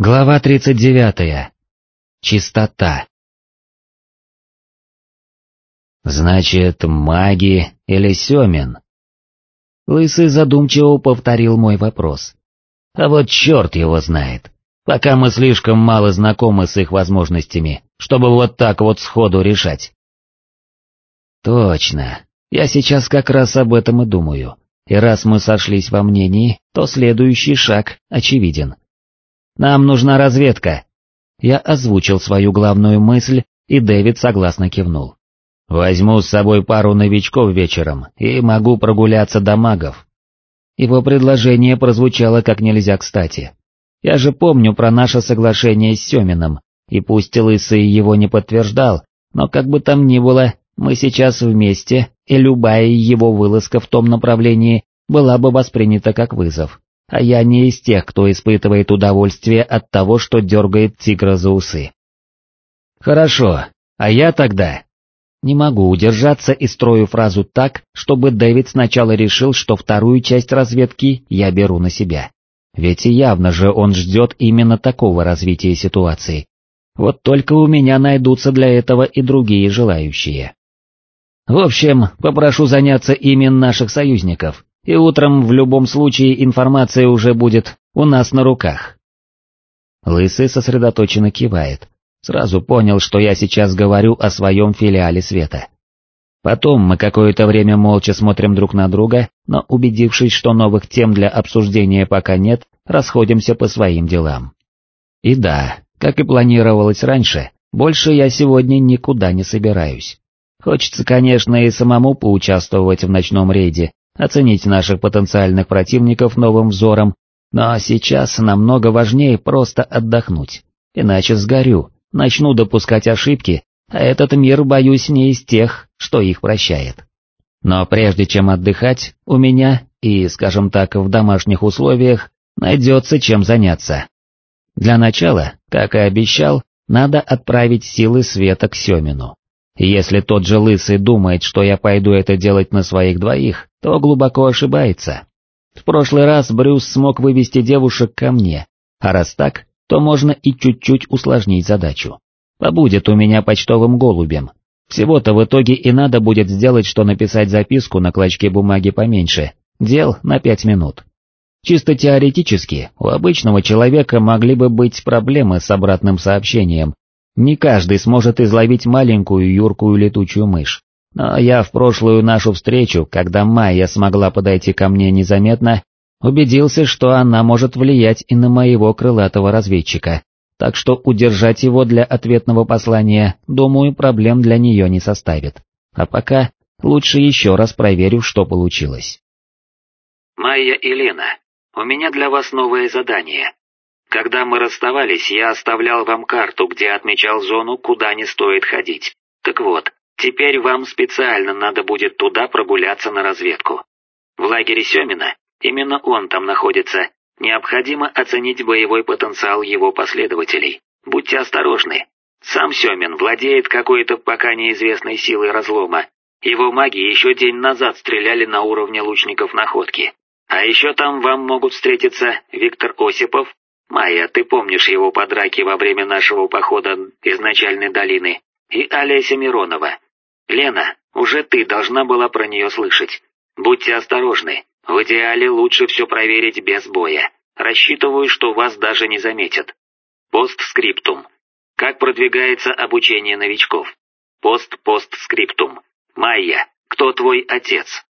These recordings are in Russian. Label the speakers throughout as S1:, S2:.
S1: Глава 39. Чистота. Значит, маги или Семин? Лысый задумчиво повторил мой вопрос. А вот черт его знает. Пока мы слишком мало знакомы с их возможностями, чтобы вот так вот сходу решать. Точно. Я сейчас как раз об этом и думаю. И раз мы сошлись во мнении, то следующий шаг очевиден. Нам нужна разведка. Я озвучил свою главную мысль, и Дэвид согласно кивнул. Возьму с собой пару новичков вечером и могу прогуляться до магов. Его предложение прозвучало как нельзя кстати. Я же помню про наше соглашение с Семиным, и пусть Лысый его не подтверждал, но как бы там ни было, мы сейчас вместе, и любая его вылазка в том направлении была бы воспринята как вызов. А я не из тех, кто испытывает удовольствие от того, что дергает тигра за усы. Хорошо, а я тогда... Не могу удержаться и строю фразу так, чтобы Дэвид сначала решил, что вторую часть разведки я беру на себя. Ведь и явно же он ждет именно такого развития ситуации. Вот только у меня найдутся для этого и другие желающие. В общем, попрошу заняться ими наших союзников, и утром в любом случае информация уже будет у нас на руках. Лысый сосредоточенно кивает, сразу понял, что я сейчас говорю о своем филиале света. Потом мы какое-то время молча смотрим друг на друга, но убедившись, что новых тем для обсуждения пока нет, расходимся по своим делам. И да, как и планировалось раньше, больше я сегодня никуда не собираюсь. Хочется, конечно, и самому поучаствовать в ночном рейде, оценить наших потенциальных противников новым взором, но сейчас намного важнее просто отдохнуть, иначе сгорю, начну допускать ошибки, а этот мир, боюсь, не из тех, что их прощает. Но прежде чем отдыхать, у меня, и, скажем так, в домашних условиях, найдется чем заняться. Для начала, как и обещал, надо отправить силы света к Семину. Если тот же Лысый думает, что я пойду это делать на своих двоих, то глубоко ошибается. В прошлый раз Брюс смог вывести девушек ко мне, а раз так, то можно и чуть-чуть усложнить задачу. Побудет у меня почтовым голубем. Всего-то в итоге и надо будет сделать, что написать записку на клочке бумаги поменьше, дел на пять минут. Чисто теоретически, у обычного человека могли бы быть проблемы с обратным сообщением, не каждый сможет изловить маленькую юркую летучую мышь. Но я в прошлую нашу встречу, когда Майя смогла подойти ко мне незаметно, убедился, что она может влиять и на моего крылатого разведчика, так что удержать его для ответного послания, думаю, проблем для нее не составит. А пока лучше еще раз проверю, что получилось.
S2: Майя и Лена, у меня для вас новое задание. Когда мы расставались, я оставлял вам карту, где отмечал зону, куда не стоит ходить. Так вот, теперь вам специально надо будет туда прогуляться на разведку. В лагере Семина, именно он там находится, необходимо оценить боевой потенциал его последователей. Будьте осторожны. Сам Семин владеет какой-то пока неизвестной силой разлома. Его маги еще день назад стреляли на уровне лучников находки. А еще там вам могут встретиться Виктор Осипов, Майя, ты помнишь его по драке во время нашего похода из начальной долины, и Олеся Миронова. Лена, уже ты должна была про нее слышать. Будьте осторожны, в идеале лучше все проверить без боя. Рассчитываю, что вас даже не заметят. Постскриптум. Как продвигается обучение новичков? Пост-постскриптум. Майя, кто твой отец?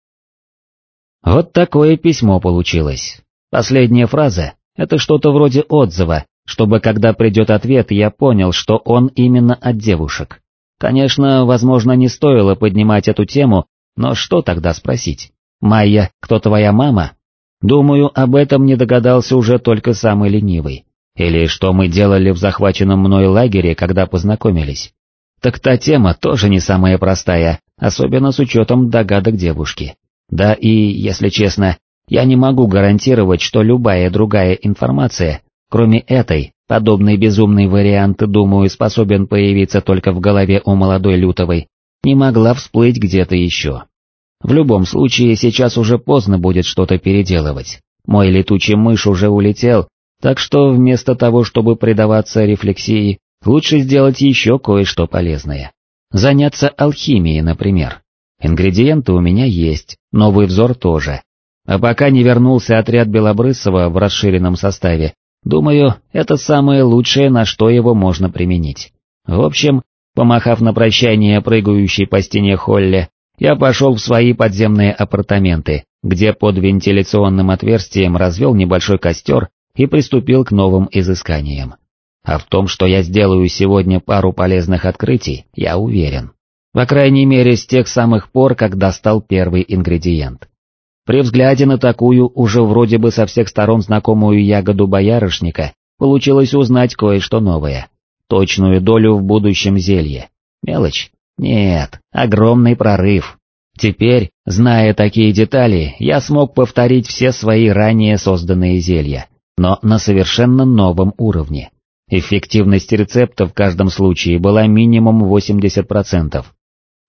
S1: Вот такое письмо получилось. Последняя фраза это что-то вроде отзыва, чтобы когда придет ответ, я понял, что он именно от девушек. Конечно, возможно, не стоило поднимать эту тему, но что тогда спросить? «Майя, кто твоя мама?» Думаю, об этом не догадался уже только самый ленивый. Или что мы делали в захваченном мной лагере, когда познакомились. Так та тема тоже не самая простая, особенно с учетом догадок девушки. Да и, если честно, я не могу гарантировать, что любая другая информация, кроме этой, подобный безумный вариант, думаю, способен появиться только в голове у молодой Лютовой, не могла всплыть где-то еще. В любом случае, сейчас уже поздно будет что-то переделывать. Мой летучий мышь уже улетел, Так что вместо того, чтобы предаваться рефлексии, лучше сделать еще кое-что полезное. Заняться алхимией, например. Ингредиенты у меня есть, новый взор тоже. А пока не вернулся отряд Белобрысова в расширенном составе, думаю, это самое лучшее, на что его можно применить. В общем, помахав на прощание прыгающей по стене Холле, я пошел в свои подземные апартаменты, где под вентиляционным отверстием развел небольшой костер и приступил к новым изысканиям. А в том, что я сделаю сегодня пару полезных открытий, я уверен. По крайней мере, с тех самых пор, как достал первый ингредиент. При взгляде на такую, уже вроде бы со всех сторон знакомую ягоду боярышника, получилось узнать кое-что новое. Точную долю в будущем зелье. Мелочь? Нет, огромный прорыв. Теперь, зная такие детали, я смог повторить все свои ранее созданные зелья, но на совершенно новом уровне. Эффективность рецепта в каждом случае была минимум 80%.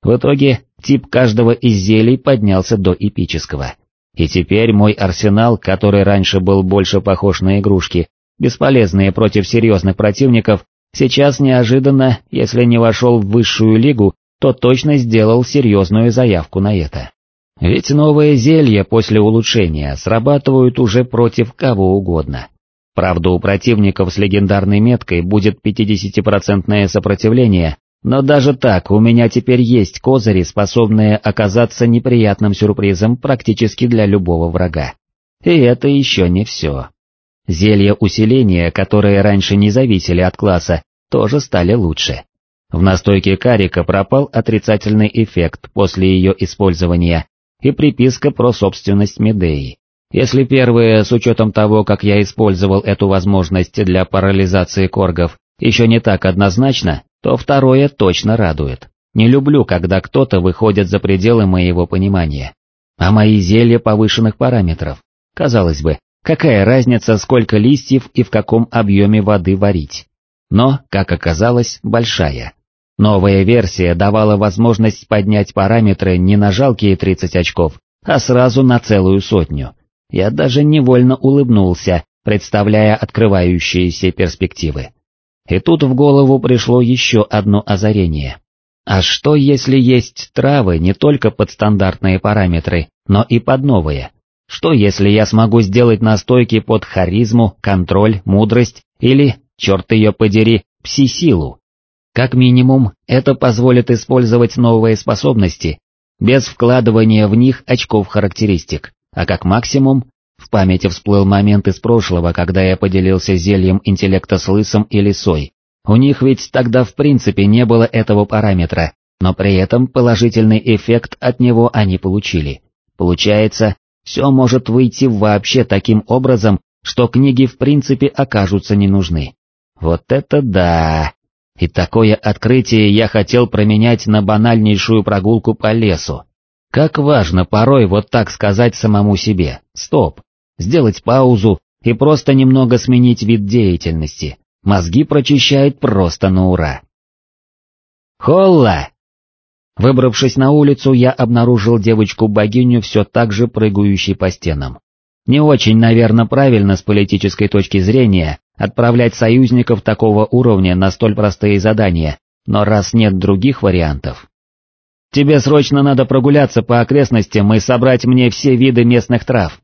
S1: В итоге, тип каждого из зелий поднялся до эпического. И теперь мой арсенал, который раньше был больше похож на игрушки, бесполезные против серьезных противников, сейчас неожиданно, если не вошел в высшую лигу, то точно сделал серьезную заявку на это. Ведь новые зелья после улучшения срабатывают уже против кого угодно. Правда, у противников с легендарной меткой будет 50% сопротивление, но даже так у меня теперь есть козыри, способные оказаться неприятным сюрпризом практически для любого врага. И это еще не все. Зелья усиления, которые раньше не зависели от класса, тоже стали лучше. В настойке карика пропал отрицательный эффект после ее использования и приписка про собственность Медеи. Если первое, с учетом того, как я использовал эту возможность для парализации коргов, еще не так однозначно, то второе точно радует. Не люблю, когда кто-то выходит за пределы моего понимания. А мои зелья повышенных параметров. Казалось бы, какая разница, сколько листьев и в каком объеме воды варить. Но, как оказалось, большая. Новая версия давала возможность поднять параметры не на жалкие 30 очков, а сразу на целую сотню. Я даже невольно улыбнулся, представляя открывающиеся перспективы. И тут в голову пришло еще одно озарение. А что если есть травы не только под стандартные параметры, но и под новые? Что если я смогу сделать настойки под харизму, контроль, мудрость или, черт ее подери, пси-силу? Как минимум, это позволит использовать новые способности, без вкладывания в них очков характеристик, а как максимум в памяти всплыл момент из прошлого, когда я поделился зельем интеллекта с лысом и лисой. У них ведь тогда в принципе не было этого параметра, но при этом положительный эффект от него они получили. Получается, все может выйти вообще таким образом, что книги в принципе окажутся не нужны. Вот это да! И такое открытие я хотел променять на банальнейшую прогулку по лесу. Как важно порой вот так сказать самому себе «стоп», сделать паузу и просто немного сменить вид деятельности. Мозги прочищает просто на ура. «Холла!» Выбравшись на улицу, я обнаружил девочку-богиню все так же прыгающей по стенам. Не очень, наверное, правильно с политической точки зрения отправлять союзников такого уровня на столь простые задания, но раз нет других вариантов... Тебе срочно надо прогуляться по окрестностям и собрать мне все виды местных трав.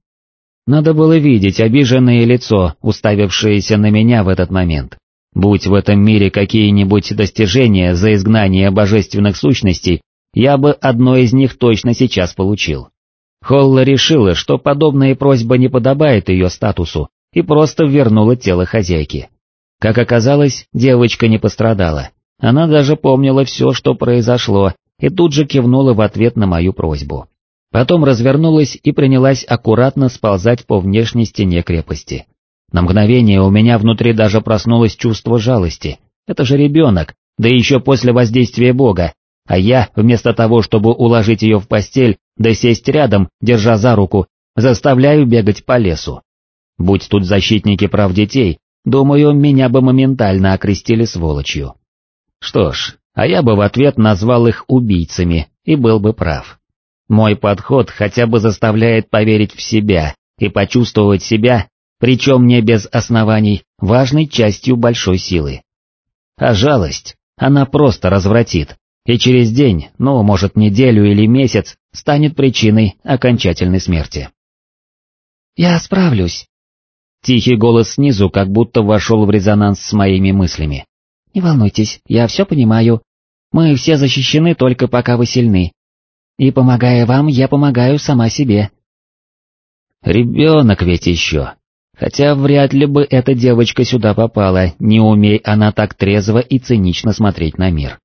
S1: Надо было видеть обиженное лицо, уставившееся на меня в этот момент. Будь в этом мире какие-нибудь достижения за изгнание божественных сущностей, я бы одно из них точно сейчас получил. Холла решила, что подобная просьба не подобает ее статусу, и просто вернула тело хозяйки. Как оказалось, девочка не пострадала. Она даже помнила все, что произошло, и тут же кивнула в ответ на мою просьбу. Потом развернулась и принялась аккуратно сползать по внешней стене крепости. На мгновение у меня внутри даже проснулось чувство жалости. Это же ребенок, да еще после воздействия Бога, а я, вместо того, чтобы уложить ее в постель, да сесть рядом, держа за руку, заставляю бегать по лесу. Будь тут защитники прав детей, думаю, меня бы моментально окрестили сволочью. Что ж, а я бы в ответ назвал их убийцами и был бы прав. Мой подход хотя бы заставляет поверить в себя и почувствовать себя, причем не без оснований, важной частью большой силы. А жалость, она просто развратит, и через день, ну, может, неделю или месяц, станет причиной окончательной смерти.
S3: «Я справлюсь».
S1: Тихий голос снизу как будто вошел в резонанс с моими мыслями.
S3: «Не волнуйтесь, я все понимаю. Мы все защищены только пока вы сильны. И помогая вам, я помогаю сама себе».
S1: Ребенок ведь еще. Хотя вряд ли бы эта девочка сюда попала, не умей она так трезво и цинично смотреть на мир.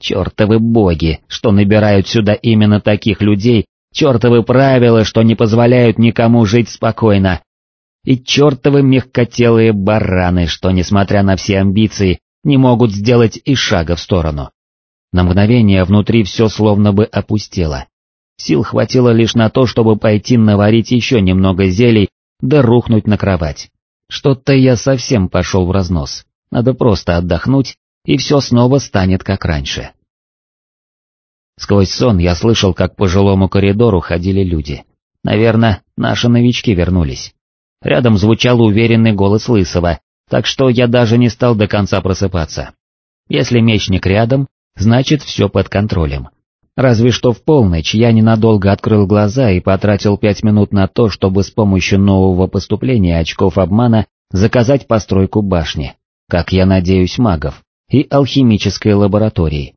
S1: Чертовы боги, что набирают сюда именно таких людей, чертовы правила, что не позволяют никому жить спокойно. И чертовы мягкотелые бараны, что, несмотря на все амбиции, не могут сделать и шага в сторону. На мгновение внутри все словно бы опустело. Сил хватило лишь на то, чтобы пойти наварить еще немного зелий, да рухнуть на кровать. Что-то я совсем пошел в разнос, надо просто отдохнуть, и все снова станет как раньше. Сквозь сон я слышал, как по жилому коридору ходили люди. Наверное, наши новички вернулись. Рядом звучал уверенный голос Лысого, так что я даже не стал до конца просыпаться. Если мечник рядом, значит все под контролем. Разве что в полночь я ненадолго открыл глаза и потратил пять минут на то, чтобы с помощью нового поступления очков обмана заказать постройку башни, как я надеюсь, магов, и алхимической лаборатории.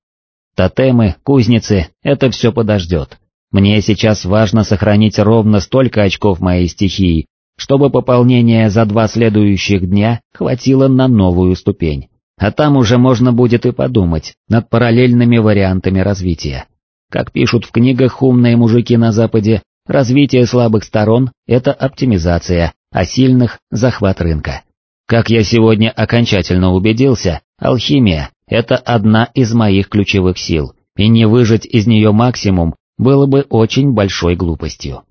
S1: Тотемы, кузницы — это все подождет. Мне сейчас важно сохранить ровно столько очков моей стихии, чтобы пополнение за два следующих дня хватило на новую ступень. А там уже можно будет и подумать над параллельными вариантами развития. Как пишут в книгах умные мужики на Западе, развитие слабых сторон – это оптимизация, а сильных – захват рынка. Как я сегодня окончательно убедился, алхимия – это одна из моих ключевых сил, и не выжать из нее максимум было бы очень большой глупостью.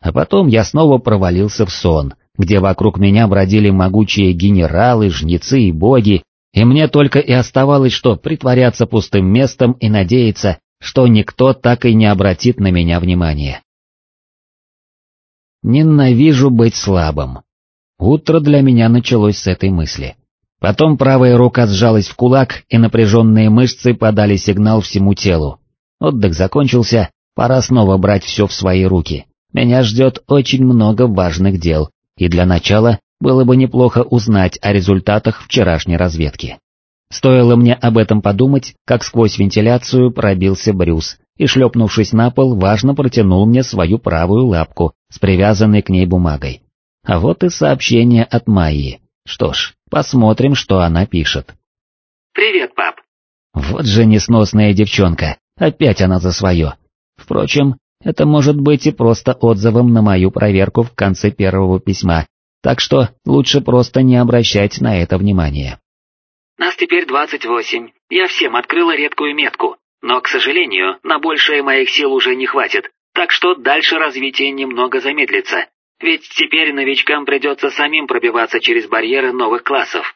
S1: А потом я снова провалился в сон, где вокруг меня бродили могучие генералы, жнецы и боги, и мне только и оставалось, что притворяться пустым местом и надеяться, что никто так и не обратит на меня внимания. Ненавижу быть слабым. Утро для меня началось с этой мысли. Потом правая рука сжалась в кулак, и напряженные мышцы подали сигнал всему телу. Отдых закончился, пора снова брать все в свои руки. Меня ждет очень много важных дел, и для начала было бы неплохо узнать о результатах вчерашней разведки. Стоило мне об этом подумать, как сквозь вентиляцию пробился Брюс и, шлепнувшись на пол, важно протянул мне свою правую лапку с привязанной к ней бумагой. А вот и сообщение от Майи. Что ж, посмотрим, что она пишет.
S2: «Привет, пап».
S1: Вот же несносная девчонка, опять она за свое. Впрочем, это может быть и просто отзывом на мою проверку в конце первого письма, так что лучше просто не обращать на это внимания.
S2: Нас теперь двадцать восемь. Я всем открыла редкую метку, но, к сожалению, на большее моих сил уже не хватит, так что дальше развитие немного замедлится. Ведь теперь новичкам придется самим пробиваться через барьеры новых классов.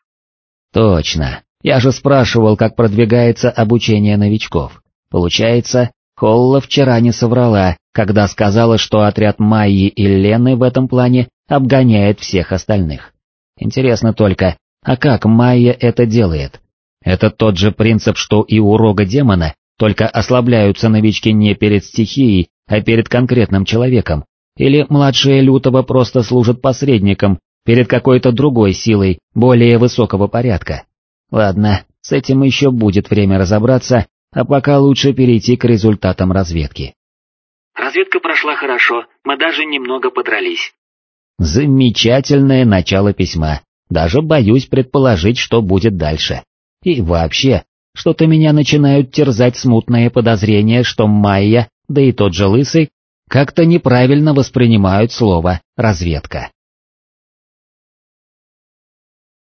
S1: Точно. Я же спрашивал, как продвигается обучение новичков. Получается, Холла вчера не соврала, когда сказала, что отряд Майи и Лены в этом плане обгоняет всех остальных. Интересно только, а как Майя это делает? Это тот же принцип, что и у рога демона, только ослабляются новички не перед стихией, а перед конкретным человеком, или младшие лютого просто служат посредником перед какой-то другой силой, более высокого порядка. Ладно, с этим еще будет время разобраться, а пока лучше перейти к результатам разведки.
S2: Разведка прошла хорошо, мы даже немного подрались.
S1: Замечательное начало письма. Даже боюсь предположить, что будет дальше. И вообще, что-то меня начинают терзать смутные подозрения, что Майя, да и тот же Лысый, как-то неправильно воспринимают слово «разведка».